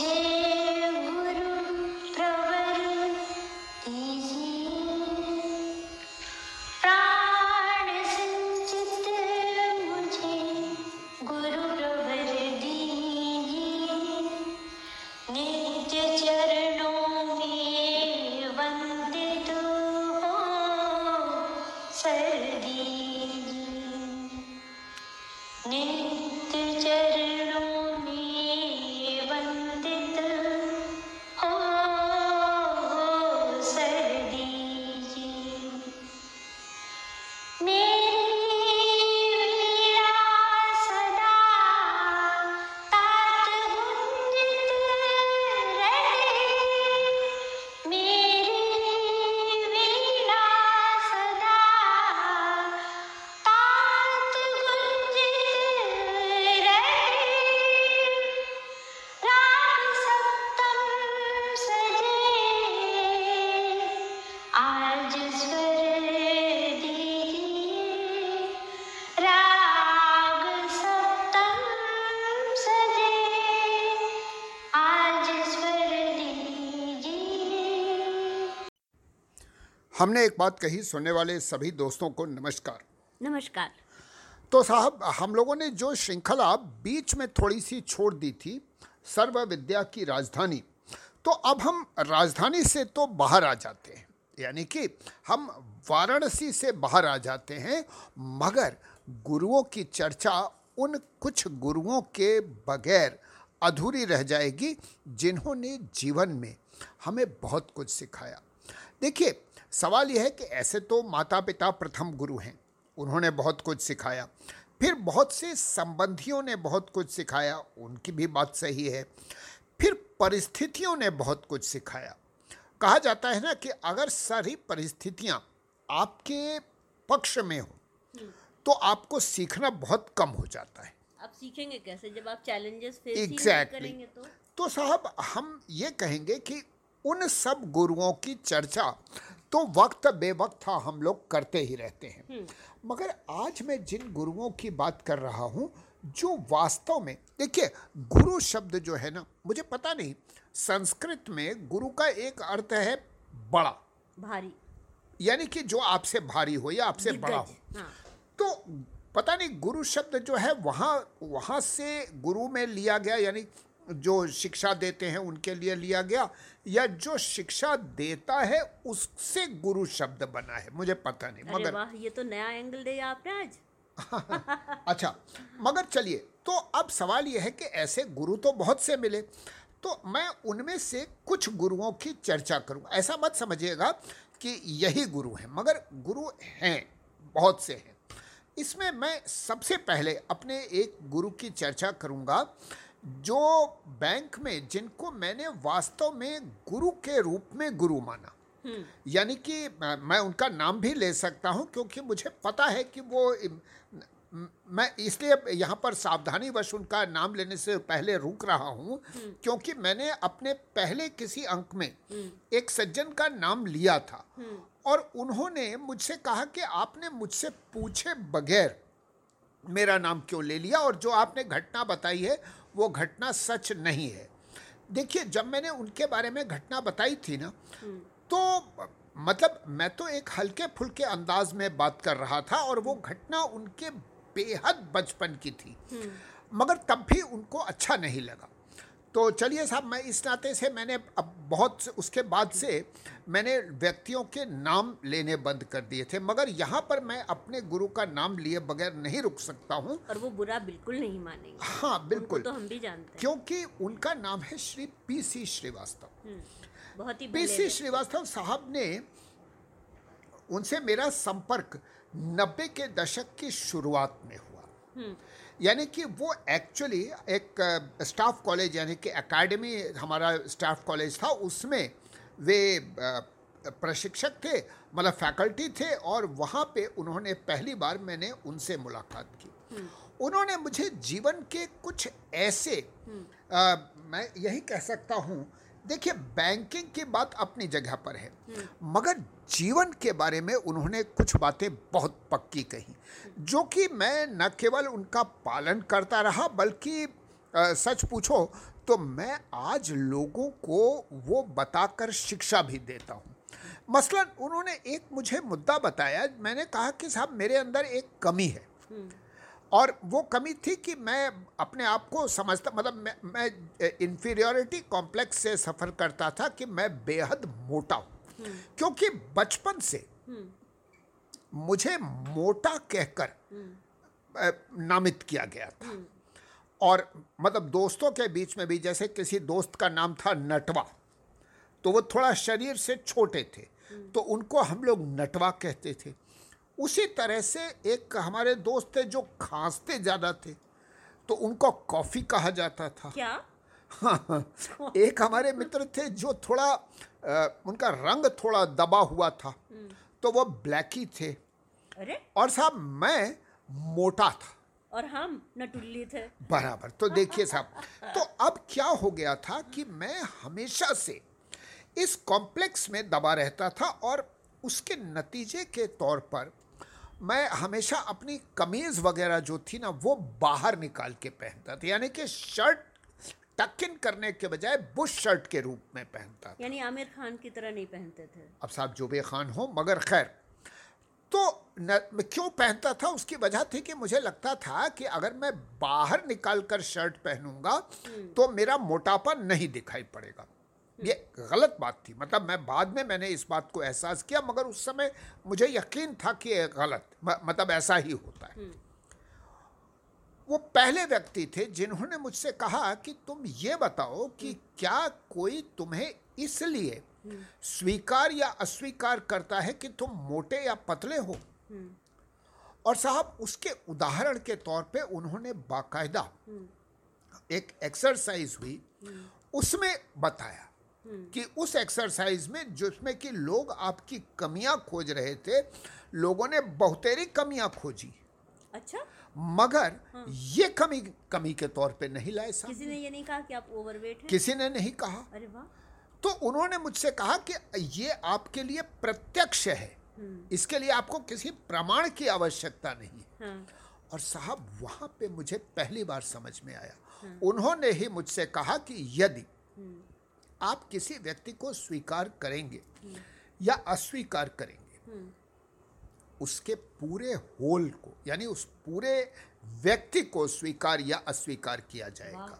मुझे हमने एक बात कही सुनने वाले सभी दोस्तों को नमस्कार। नमस्कार। तो साहब हम लोगों ने जो श्रृंखला बीच में थोड़ी सी छोड़ दी थी सर्व विद्या की राजधानी तो अब हम राजधानी से तो बाहर आ जाते हैं। यानी कि हम वाराणसी से बाहर आ जाते हैं मगर गुरुओं की चर्चा उन कुछ गुरुओं के बगैर अधूरी रह जाएगी जिन्होंने जीवन में हमें बहुत कुछ सिखाया। देखिए सवाल यह है कि ऐसे तो माता पिता प्रथम गुरु हैं। उन्होंने बहुत कुछ सिखाया। फिर बहुत से संबंधियों ने बहुत कुछ सिखाया। उनकी भी बात सही है। फिर परिस्थितियों ने बहुत कुछ सिखाया। कहा जाता है ना कि अगर सारी परिस्थितियाँ आपके पक्ष में हो तो आपको सीखना बहुत कम हो जाता है। आप सीखेंगे कैसे? जब आप चैलेंजेस फेस Exactly. करेंगे तो? तो साहब हम ये कहेंगे कि उन सब गुरुओं की चर्चा तो वक्त बेवक्त हम लोग करते ही रहते हैं। मगर आज मैं जिन गुरुओं की बात कर रहा हूँ जो वास्तव में देखिए गुरु शब्द जो है ना मुझे पता नहीं संस्कृत में गुरु का एक अर्थ है बड़ा। भारी। यानी कि जो आपसे भारी हो या आपसे बड़ा हो। हाँ। तो पता नहीं गुरु शब्द जो है वहाँ वहाँ से गुरु में लिया गया यानी जो शिक्षा देते हैं उनके लिए लिया गया या जो शिक्षा देता है उससे गुरु शब्द बना है। मुझे पता नहीं मगर ये तो नया एंगल दिया आपने आज। अच्छा मगर चलिए तो अब सवाल यह है कि ऐसे गुरु तो बहुत से मिले तो मैं उनमें से कुछ गुरुओं की चर्चा करूँ। ऐसा मत समझिएगा कि यही गुरु हैं मगर गुरु हैं बहुत से हैं। इसमें मैं सबसे पहले अपने एक गुरु की चर्चा करूँगा जो बैंक में जिनको मैंने वास्तव में गुरु के रूप में गुरु माना। यानी कि मैं उनका नाम भी ले सकता हूँ क्योंकि मुझे पता है कि वो मैं इसलिए यहाँ पर सावधानी वश उनका नाम लेने से पहले रुक रहा हूँ क्योंकि मैंने अपने पहले किसी अंक में एक सज्जन का नाम लिया था। और उन्होंने मुझसे कहा कि आपने मुझसे पूछे बगैर मेरा नाम क्यों ले लिया? और जो आपने घटना बताई है वो घटना सच नहीं है। देखिए जब मैंने उनके बारे में घटना बताई थी ना तो मतलब मैं तो एक हल्के फुलके अंदाज में बात कर रहा था और वो घटना उनके बेहद बचपन की थी। मगर तब भी उनको अच्छा नहीं लगा। तो चलिए साहब मैं इस नाते से मैंने अब बहुत से- उसके बाद से मैंने व्यक्तियों के नाम लेने बंद कर दिए थे मगर यहाँ पर मैं अपने गुरु का नाम लिए बगैर नहीं रुक सकता हूँ। और वो बुरा बिल्कुल नहीं मानेंगे। हाँ बिल्कुल। तो हम भी जानते हैं। क्योंकि उनका नाम है श्री पी सी श्रीवास्तव। हम्म, बहुत ही पी सी श्रीवास्तव साहब ने उनसे मेरा संपर्क नब्बे के दशक की शुरुआत में हुआ। यानी कि वो एक्चुअली एक स्टाफ कॉलेज यानी कि एकेडमी हमारा स्टाफ कॉलेज था उसमें वे प्रशिक्षक थे मतलब फैकल्टी थे और वहाँ पे उन्होंने पहली बार मैंने उनसे मुलाकात की। उन्होंने मुझे जीवन के कुछ ऐसे अ, मैं यही कह सकता हूँ देखिए बैंकिंग की बात अपनी जगह पर है। मगर जीवन के बारे में उन्होंने कुछ बातें बहुत पक्की कही जो कि मैं न केवल उनका पालन करता रहा बल्कि अ, सच पूछो तो मैं आज लोगों को वो बताकर शिक्षा भी देता हूँ। मसलन उन्होंने एक मुझे मुद्दा बताया। मैंने कहा कि साहब मेरे अंदर एक कमी है। और वो कमी थी कि मैं अपने आप को समझता मतलब मैं, मैं इन्फीरियोरिटी कॉम्प्लेक्स से सफ़र करता था कि मैं बेहद मोटा हूँ। क्योंकि बचपन से मुझे मोटा कहकर नामित किया गया था। और मतलब दोस्तों के बीच में भी जैसे किसी दोस्त का नाम था नटवा तो वो थोड़ा शरीर से छोटे थे। तो उनको हम लोग नटवा कहते थे। उसी तरह से एक हमारे दोस्त थे जो खांसते ज़्यादा थे तो उनको कॉफ़ी कहा जाता था। क्या? एक हमारे मित्र थे जो थोड़ा अ, उनका रंग थोड़ा दबा हुआ था तो वो ब्लैकी थे। अरे। और साहब मैं मोटा था। और हम नटुल्ली थे। बराबर तो देखिए साहब तो अब क्या हो गया था कि मैं हमेशा से इस कॉम्प्लेक्स में दबा रहता था और उसके नतीजे के तौर पर मैं हमेशा अपनी कमीज वगैरह जो थी ना वो बाहर निकाल के पहनता था। यानी कि शर्ट टक इन करने के बजाय बुश शर्ट के रूप में पहनता था। यानी आमिर खान की तरह नहीं पहनते थे। अब साहब जुबे खान हो मगर खैर। तो न, मैं क्यों पहनता था? उसकी वजह थी कि मुझे लगता था कि अगर मैं बाहर निकाल कर शर्ट पहनूँगा तो मेरा मोटापा नहीं दिखाई पड़ेगा। ये गलत बात थी। मतलब मैं बाद में मैंने इस बात को एहसास किया मगर उस समय मुझे यकीन था कि ये गलत मतलब ऐसा ही होता है। वो पहले व्यक्ति थे जिन्होंने मुझसे कहा कि तुम ये बताओ कि क्या कोई तुम्हें इसलिए स्वीकार या अस्वीकार करता है कि तुम मोटे या पतले हो? और साहब उसके उदाहरण के तौर पे उन्होंने बाकायदा एक एक्सरसाइज हुई। उसमें बताया कि उस एक्सरसाइज में जिसमें कि लोग आपकी कमियाँ खोज रहे थे लोगों ने बहुतेरी कमियाँ खोजी। अच्छा। मगर हाँ। ये कमी कमी के तौर पे नहीं लाए साहब। किसी ने ये नहीं कहा कि आप ओवरवेट हैं? किसी ने नहीं कहा। अरे वाह। तो उन्होंने मुझसे कहा कि ये आपके लिए प्रत्यक्ष है। इसके लिए आपको किसी प्रमाण की आवश्यकता नहीं है। हाँ। और साहब वहाँ पे मुझे पहली बार समझ में आया। उन्होंने ही मुझसे कहा कि यदि आप किसी व्यक्ति को स्वीकार करेंगे या अस्वीकार करेंगे उसके पूरे होल को यानी उस पूरे व्यक्ति को स्वीकार या अस्वीकार किया जाएगा।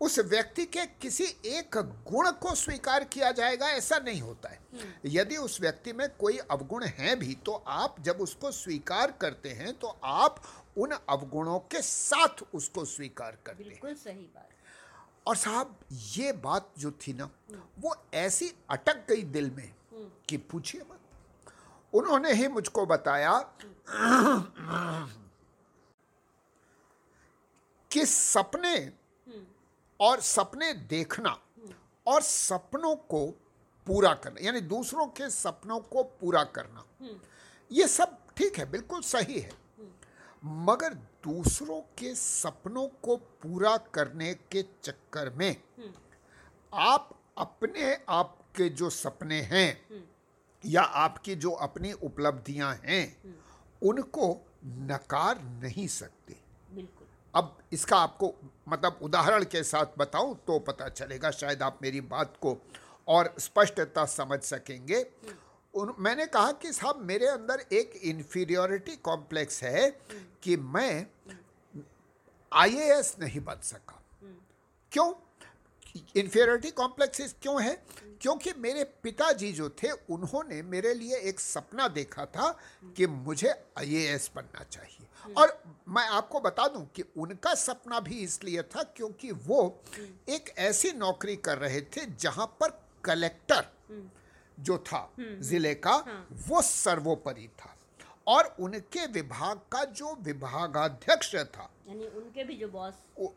उस व्यक्ति के किसी एक गुण को स्वीकार किया जाएगा ऐसा नहीं होता है। यदि उस व्यक्ति में कोई अवगुण है भी तो आप जब उसको स्वीकार करते हैं तो आप उन अवगुणों के साथ उसको स्वीकार करते हैं। बिल्कुल सही बात। और साहब, ये बात जो थी ना, वो ऐसी अटक गई दिल में कि पूछिए मत। उन्होंने ही मुझको बताया कि सपने और सपने देखना और सपनों को पूरा करना, यानी दूसरों के सपनों को पूरा करना, ये सब ठीक है, बिल्कुल सही है। मगर दूसरों के सपनों को पूरा करने के चक्कर में आप अपने आप के जो सपने हैं या आपकी जो अपनी उपलब्धियाँ हैं उनको नकार नहीं सकते। अब इसका आपको मतलब उदाहरण के साथ बताऊँ तो पता चलेगा शायद आप मेरी बात को और स्पष्टता समझ सकेंगे। उन, मैंने कहा कि साहब, मेरे अंदर एक इन्फीरियोरिटी कॉम्प्लेक्स है कि मैं आईएएस नहीं बन सका। क्यों? इन्फीरियोरिटी कॉम्प्लेक्स क्यों है? क्योंकि मेरे पिताजी जो थे, उन्होंने मेरे लिए एक सपना देखा था कि मुझे आईएएस बनना चाहिए। और मैं आपको बता दूँ कि उनका सपना भी इसलिए था क्योंकि वो एक ऐसी नौकरी कर रहे थे जहाँ पर कलेक्टर जो था ज़िले का वो सर्वोपरि था। और उनके विभाग का जो विभागाध्यक्ष था यानी उनके भी जो बॉस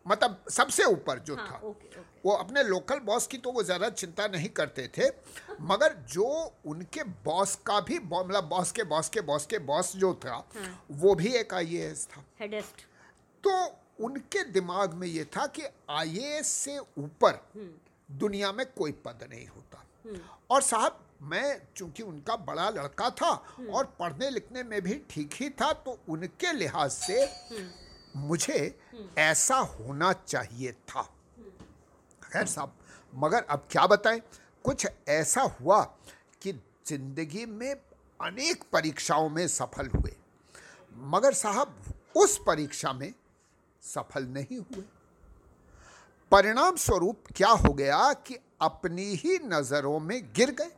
मतलब सबसे ऊपर जो हाँ था ओके ओके। वो अपने लोकल बॉस की तो वो ज़्यादा चिंता नहीं करते थे मगर जो उनके बॉस का भी मतलब बॉस के बॉस के बॉस के बॉस जो था हाँ, वो भी एक आईएएस था। हेडेस्ट तो उनके दिमाग में ये था कि आईएएस से ऊपर दुनिया में कोई पद नहीं होता। और साहब मैं चूँकि उनका बड़ा लड़का था और पढ़ने लिखने में भी ठीक ही था तो उनके लिहाज से मुझे ऐसा होना चाहिए था। खैर साहब मगर अब क्या बताएँ? कुछ ऐसा हुआ कि ज़िंदगी में अनेक परीक्षाओं में सफल हुए मगर साहब उस परीक्षा में सफल नहीं हुए। परिणाम स्वरूप क्या हो गया कि अपनी ही नज़रों में गिर गए?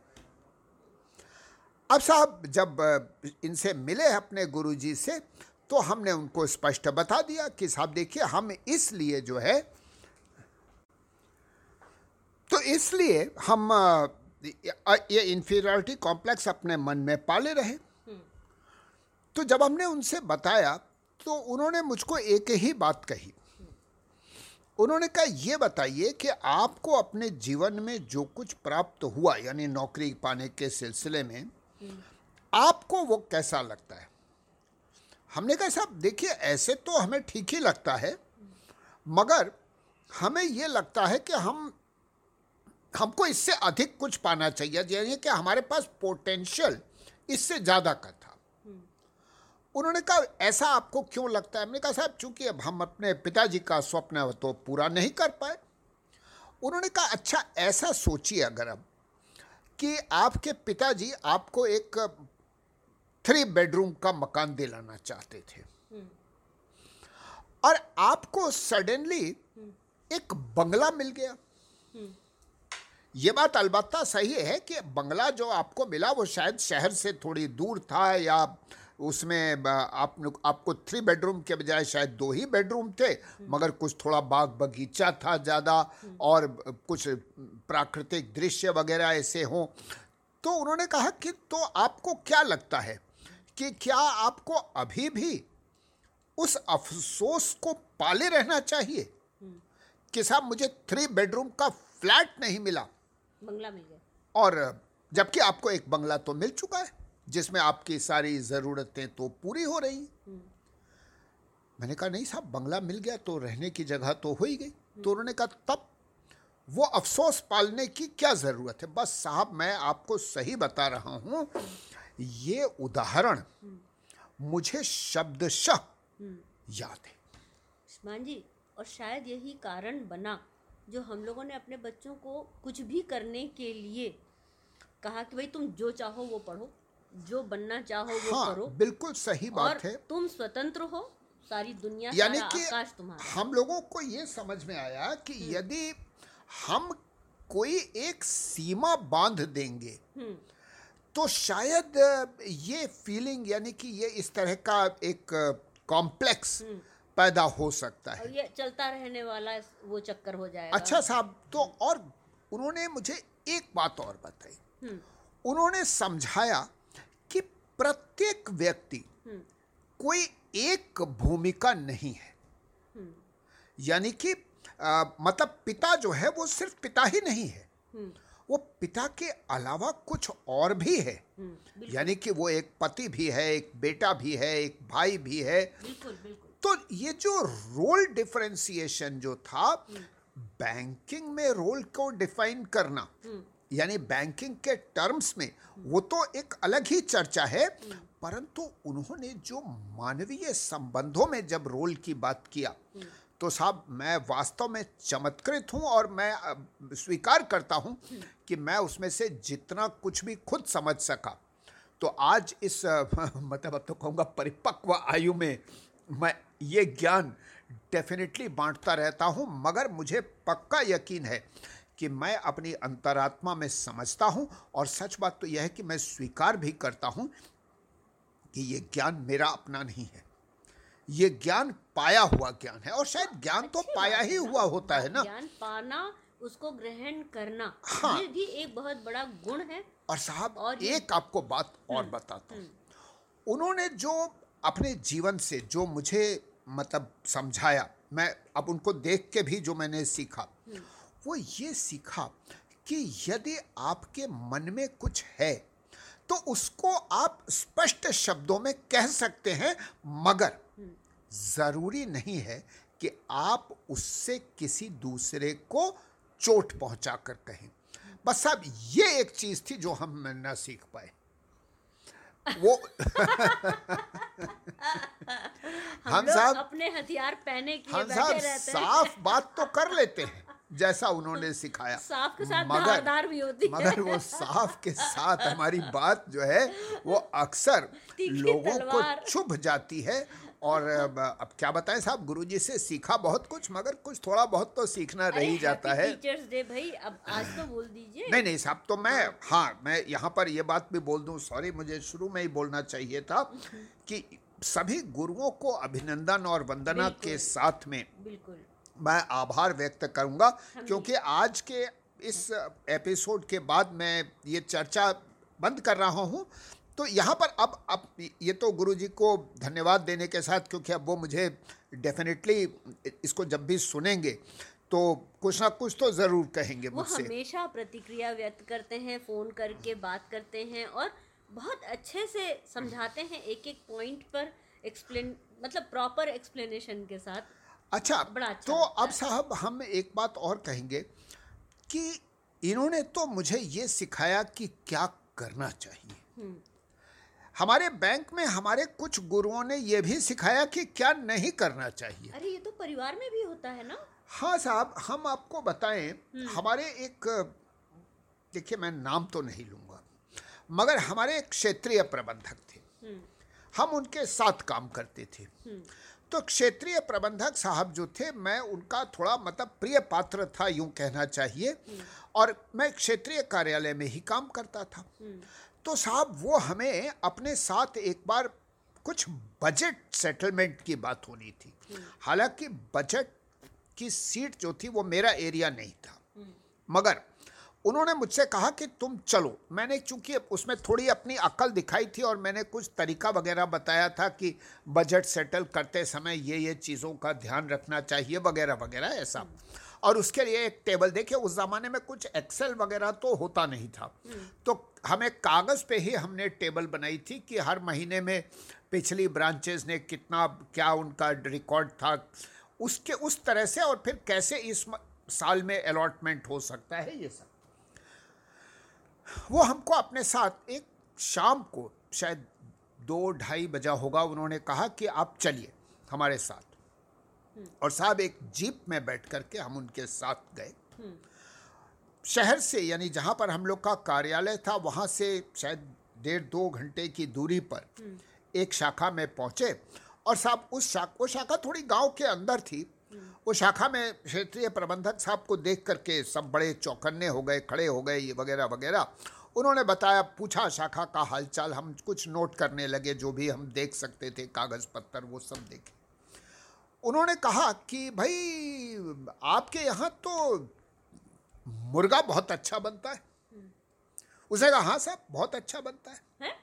अब साहब, जब इनसे मिले अपने गुरुजी से तो हमने उनको स्पष्ट बता दिया कि साहब देखिए, हम इसलिए जो है तो इसलिए हम ये इंफीरियरिटी कॉम्प्लेक्स अपने मन में पाले रहे। तो जब हमने उनसे बताया तो उन्होंने मुझको एक ही बात कही। उन्होंने कहा, ये बताइए कि आपको अपने जीवन में जो कुछ प्राप्त हुआ, यानी नौकरी पाने के सिलसिले में आपको वो कैसा लगता है? हमने कहा, साहब, देखिए, ऐसे तो हमें ठीक ही लगता है, मगर हमें ये लगता है कि हम, हमको इससे अधिक कुछ पाना चाहिए, यानी कि हमारे पास पोटेंशियल इससे ज़्यादा का था। उन्होंने कहा, ऐसा आपको क्यों लगता है? हमने कहा, साहब, चूँकि अब हम अपने पिताजी का स्वप्न तो पूरा नहीं कर पाए। उन्होंने कहा अच्छा ऐसा सोचिए अगर अब कि आपके पिताजी आपको एक थ्री बेडरूम का मकान दिलाना चाहते थे। और आपको सडनली एक बंगला मिल गया। ये बात अलबत्ता सही है कि बंगला जो आपको मिला वो शायद शहर से थोड़ी दूर था या उसमें आप आपको थ्री बेडरूम के बजाय शायद दो ही बेडरूम थे मगर कुछ थोड़ा बाग बगीचा था ज़्यादा और कुछ प्राकृतिक दृश्य वगैरह ऐसे हों। तो उन्होंने कहा कि तो आपको क्या लगता है कि क्या आपको अभी भी उस अफसोस को पाले रहना चाहिए? कि साहब मुझे थ्री बेडरूम का फ्लैट नहीं मिला। बंगला मिल गया। और जबकि आपको एक बंगला तो मिल चुका है। जिसमें आपकी सारी ज़रूरतें तो पूरी हो रही। मैंने कहा नहीं साहब बंगला मिल गया तो रहने की जगह तो हो ही गई। तो उन्होंने कहा तब वो अफसोस पालने की क्या ज़रूरत है? बस साहब मैं आपको सही बता रहा हूँ ये उदाहरण मुझे शब्दशः याद है। उस्मान जी और शायद यही कारण बना जो हम लोगों ने अपने बच्चों को कुछ भी करने के लिए कहा कि भाई तुम जो चाहो वो पढ़ो। जो बनना चाहो वो हाँ करो। बिल्कुल सही और बात है। तुम स्वतंत्र हो सारी दुनिया यानी कि हम लोगों को ये समझ में आया कि यदि हम कोई एक सीमा बाँध देंगे हम्म। तो शायद ये फीलिंग यानी कि ये इस तरह का एक कॉम्प्लेक्स पैदा हो सकता है। और ये चलता रहने वाला वो चक्कर हो जाएगा। अच्छा साहब तो और उन्होंने मुझे एक बात और बताई। हम्म। उन्होंने समझाया प्रत्येक व्यक्ति हम्म। कोई एक भूमिका नहीं है। हम्म। यानी कि मतलब पिता जो है वो सिर्फ़ पिता ही नहीं है। हम्म। वो पिता के अलावा कुछ और भी है। यानी कि वो एक पति भी है एक बेटा भी है एक भाई भी है। बिल्कुल बिल्कुल। तो ये जो रोल डिफरेंशिएशन जो था बैंकिंग में रोल को डिफाइन करना यानी बैंकिंग के टर्म्स में, वो तो एक अलग ही चर्चा है, परंतु उन्होंने जो मानवीय संबंधों में जब रोल की बात किया तो साहब मैं वास्तव में चमत्कृत हूँ और मैं स्वीकार करता हूँ कि मैं उसमें से जितना कुछ भी खुद समझ सका। तो आज इस मतलब अब तो कहूँगा परिपक्व आयु में मैं ये ज्ञान डेफिनेटली बांटता रहता हूँ, मगर मुझे पक्का यकीन है कि मैं अपनी अंतरात्मा में समझता हूँ और सच बात तो यह है कि मैं स्वीकार भी करता हूँ कि ये ज्ञान मेरा अपना नहीं है। ये ज्ञान पाया हुआ ज्ञान है और शायद ज्ञान तो पाया ही हुआ होता है ना। ज्ञान पाना उसको ग्रहण करना हाँ। ये भी एक बहुत बड़ा गुण है। और साहब और एक आपको बात और बताता हूँ। उन्होंने जो अपने जीवन से जो मुझे मतलब समझाया मैं अब उनको देख के भी जो मैंने सीखा वो ये सीखा कि यदि आपके मन में कुछ है तो उसको आप स्पष्ट शब्दों में कह सकते हैं मगर ज़रूरी नहीं है कि आप उससे किसी दूसरे को चोट पहुँचा कर कहें। बस साहब ये एक चीज़ थी जो हम न सीख पाए। वो हम हम साहब अपने हथियार पहने किए हम साहब साफ़ बात तो कर लेते हैं। जैसा उन्होंने सिखाया। साफ़ के साथ मगर- भी होती है। मगर वो साफ़ के साथ हमारी बात जो है वो अक्सर लोगों को चुभ जाती है और अब अब क्या बताएँ साहब गुरुजी से सीखा बहुत कुछ मगर कुछ थोड़ा बहुत तो सीखना रह ही जाता है। टीचर्स डे भाई अब आज तो बोल दीजिए। नहीं नहीं साहब तो मैं हाँ। मैं यहाँ पर ये बात भी बोल दूँ सॉरी मुझे शुरू में ही बोलना चाहिए था कि सभी गुरुओं को अभिनंदन और वंदना के साथ में बिल्कुल। मैं आभार व्यक्त करूँगा क्योंकि आज के इस एपिसोड के बाद मैं ये चर्चा बंद कर रहा हूँ। तो यहाँ पर अब अब ये तो गुरुजी को धन्यवाद देने के साथ क्योंकि अब वो मुझे डेफिनेटली इसको जब भी सुनेंगे तो कुछ ना कुछ तो ज़रूर कहेंगे वो मुझसे। हमेशा प्रतिक्रिया व्यक्त करते हैं फ़ोन करके बात करते हैं और बहुत अच्छे से समझाते हैं एक एक पॉइंट पर एक्सप्लेन मतलब प्रॉपर एक्सप्लेनेशन के साथ। अच्छा अच्छा तो अब साहब हम एक बात और कहेंगे कि इन्होंने तो मुझे ये सिखाया कि क्या करना चाहिए। हम्म, हमारे बैंक में हमारे कुछ गुरुओं ने ये भी सिखाया कि क्या नहीं करना चाहिए। अरे ये तो परिवार में भी होता है ना? हाँ साहब हम आपको बताएँ हमारे एक देखिए मैं नाम तो नहीं लूँगा मगर हमारे एक क्षेत्रीय प्रबंधक थे। हम्म, हम उनके साथ काम करते थे। हम्म, तो क्षेत्रीय प्रबंधक साहब जो थे मैं उनका थोड़ा मतलब प्रिय पात्र था यूँ कहना चाहिए। और मैं क्षेत्रीय कार्यालय में ही काम करता था। हम्म, तो साहब वो हमें अपने साथ एक बार कुछ बजट सेटलमेंट की बात होनी थी। हालाँकि बजट की सीट जो थी वो मेरा एरिया नहीं था। मगर उन्होंने मुझसे कहा कि तुम चलो। मैंने चूँकि उसमें थोड़ी अपनी अकल दिखाई थी और मैंने कुछ तरीका वगैरह बताया था कि बजट सेटल करते समय ये ये चीज़ों का ध्यान रखना चाहिए वगैरह वगैरह ऐसा। और उसके लिए एक टेबल देखिए उस ज़माने में कुछ एक्सेल वगैरह तो होता नहीं था। तो हमें कागज़ पे ही हमने टेबल बनाई थी कि हर महीने में पिछली ब्रांचेज ने कितना क्या उनका रिकॉर्ड था उसके उस तरह से और फिर कैसे इस साल में अलॉटमेंट हो सकता है ये सब। वो हमको अपने साथ, एक शाम को, शायद दो, ढाई बजा होगा, उन्होंने कहा कि आप चलिए हमारे साथ। और साहब, एक जीप में बैठ करके हम उनके साथ गए। शहर से, यानी जहाँ पर हम लोग का कार्यालय था, वहाँ से शायद डेढ़, दो घंटे की दूरी पर एक शाखा में पहुँचे। और साहब, उस शाखा, वो शाखा थोड़ी गाँव के अंदर थी वो शाखा में क्षेत्रीय प्रबंधक साहब को देख करके सब बड़े चौकन्ने हो गए खड़े हो गए ये वगैरह वगैरह। उन्होंने बताया पूछा शाखा का हालचाल? हम कुछ नोट करने लगे जो भी हम देख सकते थे कागज़ पत्थर वो सब देखे। उन्होंने कहा कि भाई आपके यहाँ तो मुर्गा बहुत अच्छा बनता है। उसने कहा हाँ साहब बहुत अच्छा बनता है। है?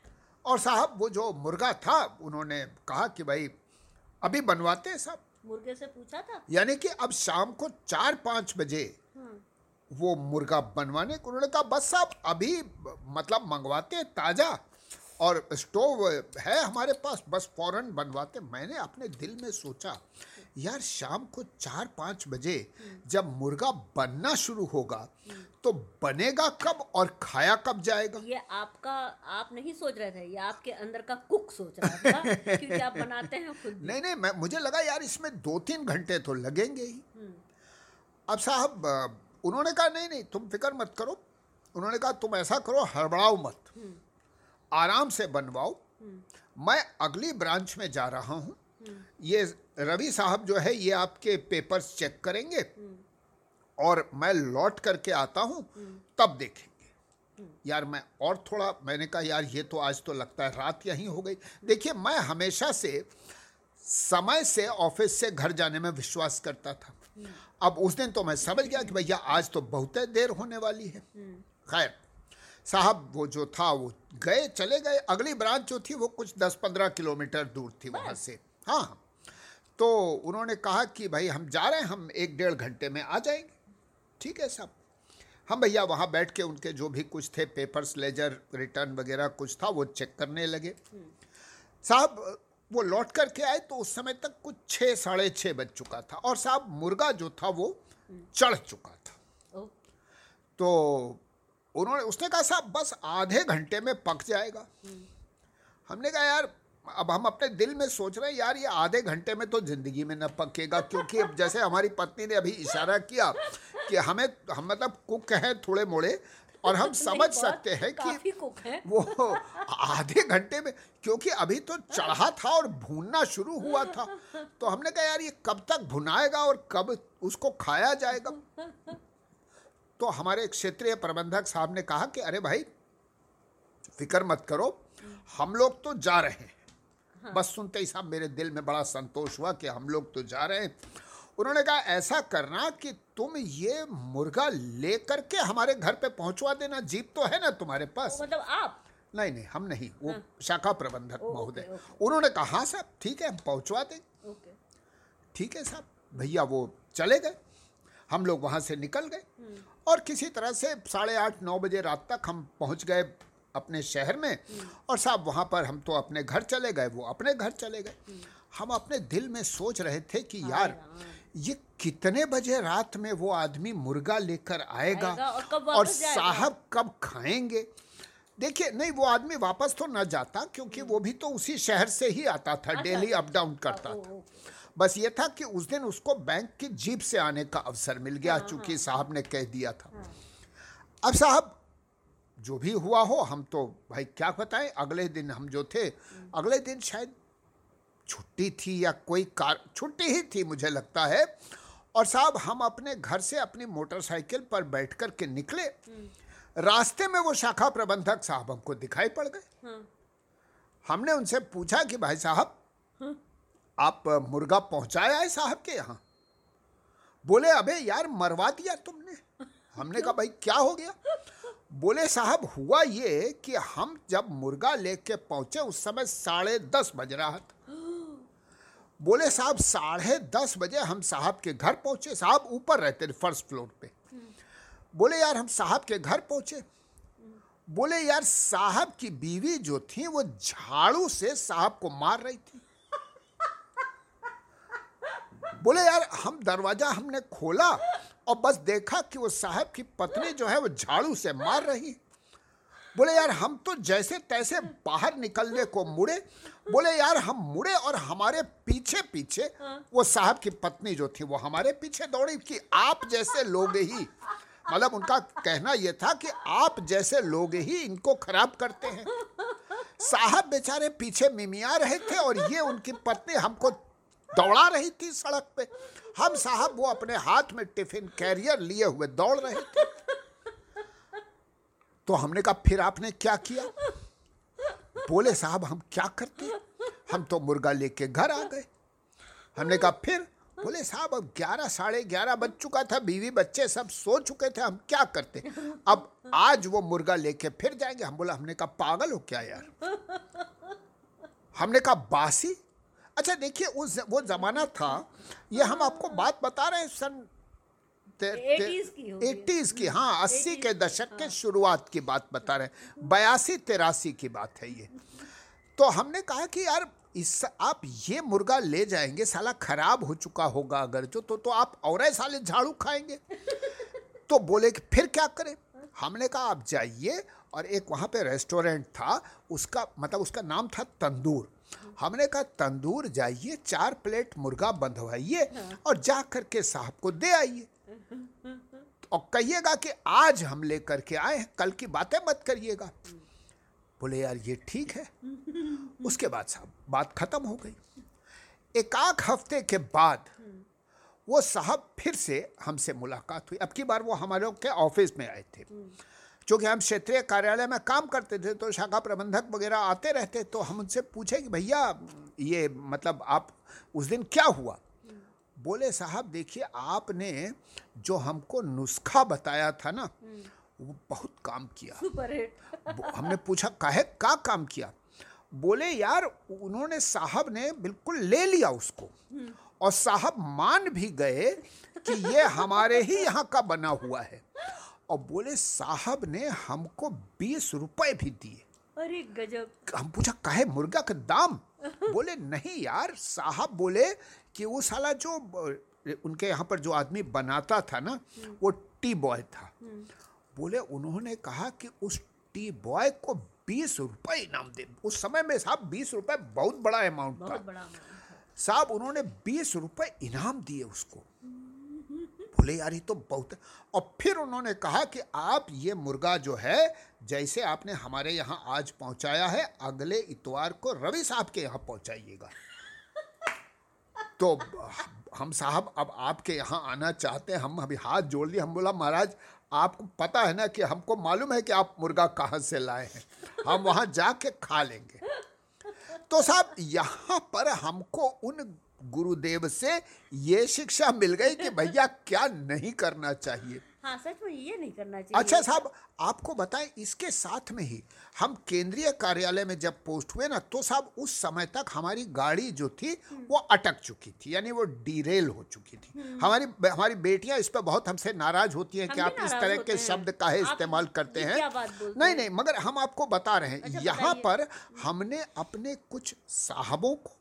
और साहब वो जो मुर्गा था उन्होंने कहा कि भाई अभी बनवाते हैं साहब। मुर्गे से पूछा था? यानी कि अब शाम को चार पाँच बजे हाँ, वो मुर्गा बनवाने को उन्होंने कहा बस साहब अभी मतलब मंगवाते हैं ताज़ा और स्टोव है हमारे पास बस फ़ौरन बनवाते मैंने अपने दिल में सोचा यार शाम को चार पाँच बजे जब मुर्गा बनना शुरू होगा तो बनेगा कब और खाया कब जाएगा? ये आपका आप नहीं सोच रहे थे ये आपके अंदर का कुक सोच रहा था क्योंकि आप बनाते हैं खुद। नहीं नहीं मैं मुझे लगा यार इसमें दो तीन घंटे तो लगेंगे ही। हम्म, अब साहब उन्होंने कहा नहीं नहीं तुम फ़िक्र मत करो। उन्होंने कहा तुम ऐसा करो हड़बड़ाओ मत। हम्म, आराम से बनवाओ। हम्म, मैं अगली ब्रांच में जा रहा हूँ। ये रवि साहब जो है ये आपके पेपर्स चेक करेंगे। और मैं लौट करके आता हूँ तब देखेंगे। यार मैं और थोड़ा मैंने कहा यार ये तो आज तो लगता है रात यहीं हो गई। देखिए मैं हमेशा से समय से ऑफ़िस से घर जाने में विश्वास करता था। अब उस दिन तो मैं समझ गया कि भैया आज तो बहुत देर होने वाली है। खैर साहब वो जो था वो गए चले गए। अगली ब्रांच जो थी वो कुछ दस पंद्रह किलोमीटर दूर थी वहाँ से। हाँ। तो उन्होंने कहा कि भाई हम जा रहे हैं हम एक डेढ़ घंटे में आ जाएँगे। ठीक है साहब हम भैया वहाँ बैठ के उनके जो भी कुछ थे पेपर्स लेजर रिटर्न वगैरह कुछ था वो चेक करने लगे। साहब वो लौट करके आए तो उस समय तक कुछ छः साढ़े छः बज चुका था और साहब मुर्गा जो था वो चढ़ चुका था। तो उन्होंने उसने कहा साहब बस आधे घंटे में पक जाएगा। हमने कहा यार अब हम अपने दिल में सोच रहे हैं यार ये आधे घंटे में तो ज़िंदगी में न पकेगा क्योंकि अब जैसे हमारी पत्नी ने अभी इशारा किया कि हमें हम मतलब कुक हैं थोड़े मोड़े और हम समझ सकते हैं कि है। वो आधे घंटे में क्योंकि अभी तो चढ़ा था और भूनना शुरू हुआ था। तो हमने कहा यार ये कब तक भुनाएगा और कब उसको खाया जाएगा? तो हमारे क्षेत्रीय प्रबंधक साहब ने कहा कि अरे भाई फ़िक्र मत करो हम लोग तो जा रहे हैं। बस सुनते ही साहब मेरे दिल में बड़ा संतोष हुआ कि हम लोग तो जा रहे हैं। उन्होंने कहा ऐसा करना कि तुम ये मुर्गा लेकर के हमारे घर पे पहुंचवा देना। जीप तो है ना तुम्हारे पास? मतलब आप? नहीं नहीं हम नहीं वो हाँ। शाखा प्रबंधक महोदय। उन्होंने कहा हाँ साहब ठीक है हम पहुंचवा दें। ठीक है साहब भैया वो चले गए। हम लोग वहाँ से निकल गए। और किसी तरह से साढ़े आठ नौ बजे रात तक हम पहुँच गए अपने शहर में और साहब वहाँ पर हम तो अपने घर चले गए वो अपने घर चले गए। हम अपने दिल में सोच रहे थे कि यार ये कितने बजे रात में वो आदमी मुर्गा लेकर आएगा आएगा और कब और साहब कब खाएँगे? देखिए नहीं वो आदमी वापस तो ना जाता क्योंकि वो भी तो उसी शहर से ही आता था अच्छा, डेली अप डाउन करता था। बस ये था कि उस दिन उसको बैंक की जीप से आने का अवसर मिल हाँ, गया चूँकि साहब ने कह दिया था। अब साहब जो भी हुआ हो हम तो भाई क्या बताएँ अगले दिन हम जो थे अगले दिन शायद छुट्टी थी या कोई कार छुट्टी ही थी मुझे लगता है। और साहब हम अपने घर से अपनी मोटरसाइकिल पर बैठ कर के निकले। रास्ते में वो शाखा प्रबंधक साहब हमको दिखाई पड़ गए। हाँ। हमने उनसे पूछा कि भाई साहब आप मुर्गा पहुँचाया है साहब के यहाँ? बोले अबे यार मरवा दिया तुमने। हमने कहा भाई क्या हो गया? बोले साहब हुआ ये कि हम जब मुर्गा लेके पहुँचे उस समय साढ़े दस बज रहा था। बोले साहब साढ़े दस बजे हम साहब के घर पहुँचे। साहब ऊपर रहते थे फ़र्स्ट फ्लोर पे। बोले यार हम साहब के घर पहुँचे। बोले यार साहब की बीवी जो थी वो झाड़ू से साहब को मार रही थी। बोले यार हम दरवाज़ा हमने खोला और बस देखा कि वो साहब की पत्नी जो है वो झाड़ू से मार रही बोले यार हम तो जैसे तैसे बाहर निकलने को मुड़े। बोले यार हम मुड़े और हमारे पीछे पीछे वो साहब की पत्नी जो थी वो हमारे पीछे दौड़ी कि आप जैसे लोग ही मतलब उनका कहना यह था कि आप जैसे लोग ही इनको खराब करते हैं। साहब बेचारे पीछे मिमिया रहे थे और ये उनकी पत्नी हमको दौड़ा रही थी सड़क पे। हम साहब वो अपने हाथ में टिफ़िन कैरियर लिए हुए दौड़ रहे थे। तो हमने कहा, फिर आपने क्या किया? बोले, साहब, हम क्या करते? हम तो मुर्गा लेके घर आ गए। हमने कहा, फिर? बोले, साहब, अब ग्यारह, साढ़े ग्यारह बज चुका था, बीवी बच्चे सब सो चुके थे, हम क्या करते? अब आज वो मुर्गा लेके फिर जाएँगे। हम बोला, हमने कहा, पागल हो क्या यार? हमने कहा, बासी? अच्छा देखिए उस वो जमाना था ये हम आपको बात बता रहे हैं सन 80s की एटीज की हाँ अस्सी के दशक के शुरुआत की बात बता रहे हैं। बयासी तिरासी की बात है ये। तो हमने कहा कि यार इस आप ये मुर्गा ले जाएँगे साला खराब हो चुका होगा अगर जो तो तो आप और साले झाड़ू खाएँगे। तो बोले कि फिर क्या करें? हमने कहा आप जाइए और एक वहाँ पे रेस्टोरेंट था उसका मतलब उसका नाम था तंदूर। हमने कहा तंदूर जाइए चार प्लेट मुर्गा बंधवाइए और जा करके साहब को दे आइए। और कहिएगा कि आज हम लेकर के आए हैं कल की बातें मत करिएगा। बोले यार ये ठीक है। उसके बाद साहब बात खत्म हो गई। एक आध हफ़्ते के बाद वो साहब फिर से हमसे मुलाकात हुई। अब की बार वो हमारे लोग के ऑफ़िस में आए थे। क्योंकि हम क्षेत्रीय कार्यालय में काम करते थे तो शाखा प्रबंधक वगैरह आते रहते तो हम उनसे पूछे कि भैया ये मतलब आप उस दिन क्या हुआ? बोले साहब देखिए आपने जो हमको नुस्खा बताया था ना वो बहुत काम किया। Super hit. हमने पूछा काहे का काम किया? बोले यार उन्होंने साहब ने बिल्कुल ले लिया उसको। और साहब मान भी गए कि ये हमारे ही यहाँ का बना हुआ है। और बोले साहब ने हमको बीस रुपए भी दिए। अरे गजब। हम पूछा काहे मुर्गा का दाम? बोले नहीं यार साहब बोले कि वो साला जो उनके यहाँ पर जो आदमी बनाता था ना वो टी बॉय था। बोले उन्होंने कहा कि उस टी बॉय को बीस रुपए इनाम दे। उस समय में साहब बीस रुपए बहुत बड़ा अमाउंट था। साहब उन्होंने बीस रुपए इनाम दिए उसको। बोले यार ये तो बहुत और फिर उन्होंने कहा कि आप ये मुर्गा जो है, जैसे आपने हमारे यहाँ आज पहुँचाया है, अगले इतवार को रवि साहब के यहाँ पहुंचाइएगा। तो हम साहब अब आपके यहाँ आना चाहते हैं, हम अभी हाथ जोड़ लिए, हम बोला, महाराज, आपको पता है ना कि हमको मालूम है कि आप मुर्गा कहाँ से लाए हैं। हम वहाँ जाके खा लेंगे। तो साहब, यहाँ पर हमको उन गुरुदेव से ये शिक्षा मिल गई कि भैया क्या नहीं करना चाहिए? हाँ सच में ये नहीं करना चाहिए। अच्छा साहब आपको बताएँ इसके साथ में ही हम केंद्रीय कार्यालय में जब पोस्ट हुए ना तो साहब उस समय तक हमारी गाड़ी जो थी वो अटक चुकी थी यानी वो डीरेल हो चुकी थी। हमारी हमारी बेटियाँ इस पर बहुत हमसे नाराज़ होती हैं कि आप इस तरह के शब्द काहे इस्तेमाल करते हैं। नहीं नहीं मगर हम आपको बता रहे हैं अच्छा, यहाँ पर हमने अपने कुछ साहबों को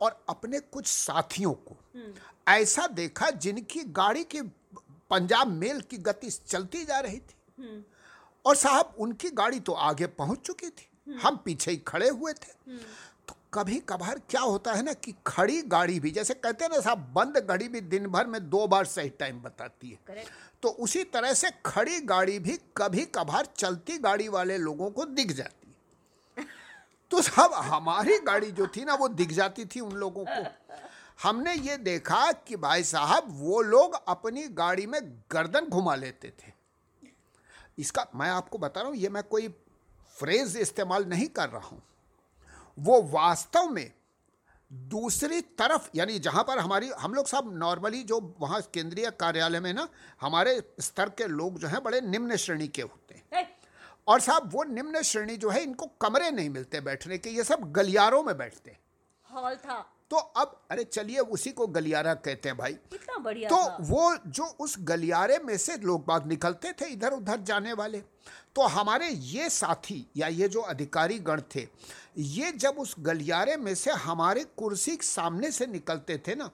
और अपने कुछ साथियों को। ऐसा देखा जिनकी गाड़ी की पंजाब मेल की गति चलती जा रही थी। और साहब उनकी गाड़ी तो आगे पहुँच चुकी थी। हम पीछे ही खड़े हुए थे। तो कभी कभार क्या होता है ना कि खड़ी गाड़ी भी जैसे कहते हैं ना साहब बंद घड़ी भी दिन भर में दो बार सही टाइम बताती है। तो उसी तरह से खड़ी गाड़ी भी कभी कभार चलती गाड़ी वाले लोगों को दिख जाती तो साहब हमारी गाड़ी जो थी ना, वो दिख जाती थी उन लोगों को। हमने ये देखा कि भाई साहब, वो लोग अपनी गाड़ी में गर्दन घुमा लेते थे। इसका मैं आपको बता रहा हूँ, ये मैं कोई फ्रेज इस्तेमाल नहीं कर रहा हूँ। वो वास्तव में दूसरी तरफ़, यानी जहाँ पर हमारी, हम लोग सब नॉर्मली जो वहाँ केंद्रीय कार्यालय में ना, हमारे स्तर के लोग जो हैं, बड़े निम्न श्रेणी के होते और साहब वो निम्न श्रेणी जो है इनको कमरे नहीं मिलते बैठने के ये सब गलियारों में बैठते हैं। हॉल था। तो अब अरे चलिए उसी को गलियारा कहते हैं भाई। कितना बढ़िया तो था। वो जो उस गलियारे में से लोग बाग निकलते थे इधर उधर जाने वाले। तो हमारे ये साथी या ये जो अधिकारी गण थे ये जब उस गलियारे में से हमारे कुर्सी के सामने से निकलते थे ना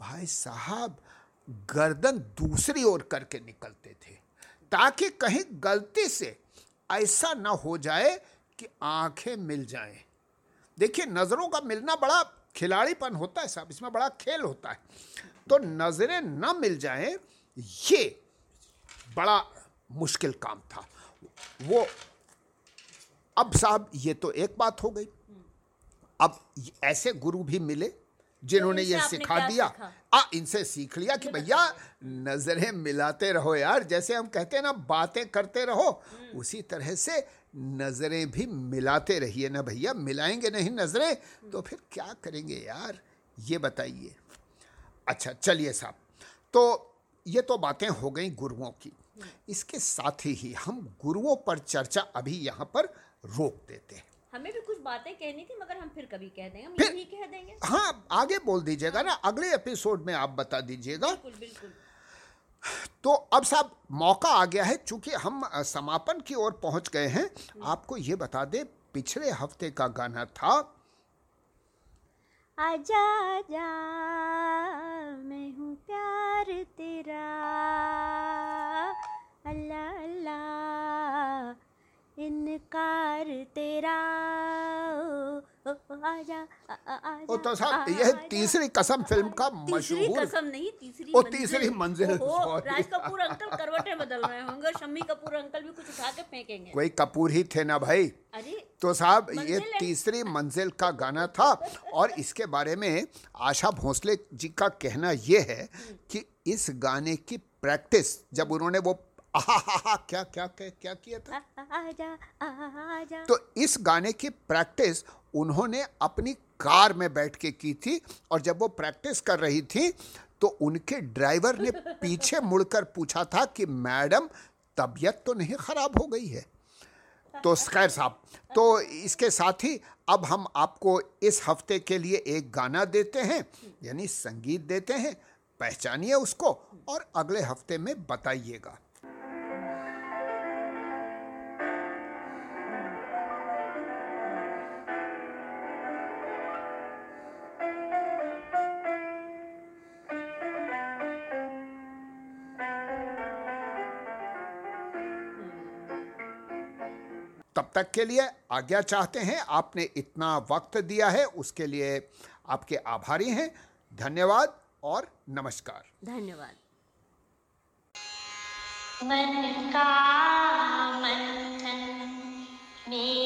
भाई साहब गर्दन दूसरी ओर करके निकलते थे ताकि कहीं गलती से ऐसा ना हो जाए कि आँखें मिल जाएँ। देखिए, नज़रों का मिलना बड़ा खिलाड़ीपन होता है साहब, इसमें बड़ा खेल होता है। तो नज़रें न मिल जाएँ, ये बड़ा मुश्किल काम था। वो, अब साहब, ये तो एक बात हो गई। अब ऐसे गुरु भी मिले जिन्होंने ये सिखा दिया। आ इनसे सीख लिया कि भैया नज़रें मिलाते रहो यार जैसे हम कहते हैं ना बातें करते रहो उसी तरह से नज़रें भी मिलाते रहिए ना भैया मिलाएँगे नहीं नज़रें तो फिर क्या करेंगे यार ये बताइए। अच्छा चलिए साहब तो ये तो बातें हो गई गुरुओं की। इसके साथ ही हम गुरुओं पर चर्चा अभी यहाँ पर रोक देते हैं। हमें भी कुछ बातें कहनी थी मगर हम फिर कभी कह देंगे हम फिर- यही कह देंगे। हाँ आगे बोल दीजिएगा हाँ। ना अगले एपिसोड में आप बता दीजिएगा। बिल्कुल बिल्कुल। तो अब साहब मौका आ गया है चूँकि हम समापन की ओर पहुँच गए हैं आपको ये बता दे पिछले हफ़्ते का गाना था। आजा आजा मैं हूँ प्यार तेरा। अल्लाह अल्लाह इनकार तेरा। ओ, ओ, आजा आ, आजा ओ तो साहब यह तीसरी कसम फ़िल्म का मशहूर कसम नहीं तीसरी ओ, तीसरी मंजिल, राज कपूर अंकल करवटें बदल रहे होंगे शम्मी कपूर अंकल भी कुछ उठा के फेंकेंगे। कोई कपूर ही थे ना भाई। अरे तो साहब ये तीसरी मंजिल का गाना था। और इसके बारे में आशा भोसले जी का कहना यह है कि इस गाने की प्रैक्टिस जब उन्होंने वो क्या क्या क्या क्या किया था? आजा आजा तो इस गाने की प्रैक्टिस उन्होंने अपनी कार में बैठ के की थी और जब वो प्रैक्टिस कर रही थी तो उनके ड्राइवर ने पीछे मुड़कर पूछा था कि मैडम तबीयत तो नहीं खराब हो गई है तो खैर साहब तो इसके साथ ही अब हम आपको इस हफ़्ते के लिए एक गाना देते हैं यानी संगीत देते हैं पहचानिए उसको और अगले हफ़्ते में बताइएगा तब तक के लिए आज्ञा चाहते हैं। आपने इतना वक्त दिया है उसके लिए आपके आभारी हैं। धन्यवाद और नमस्कार। धन्यवाद। मन का मंथन में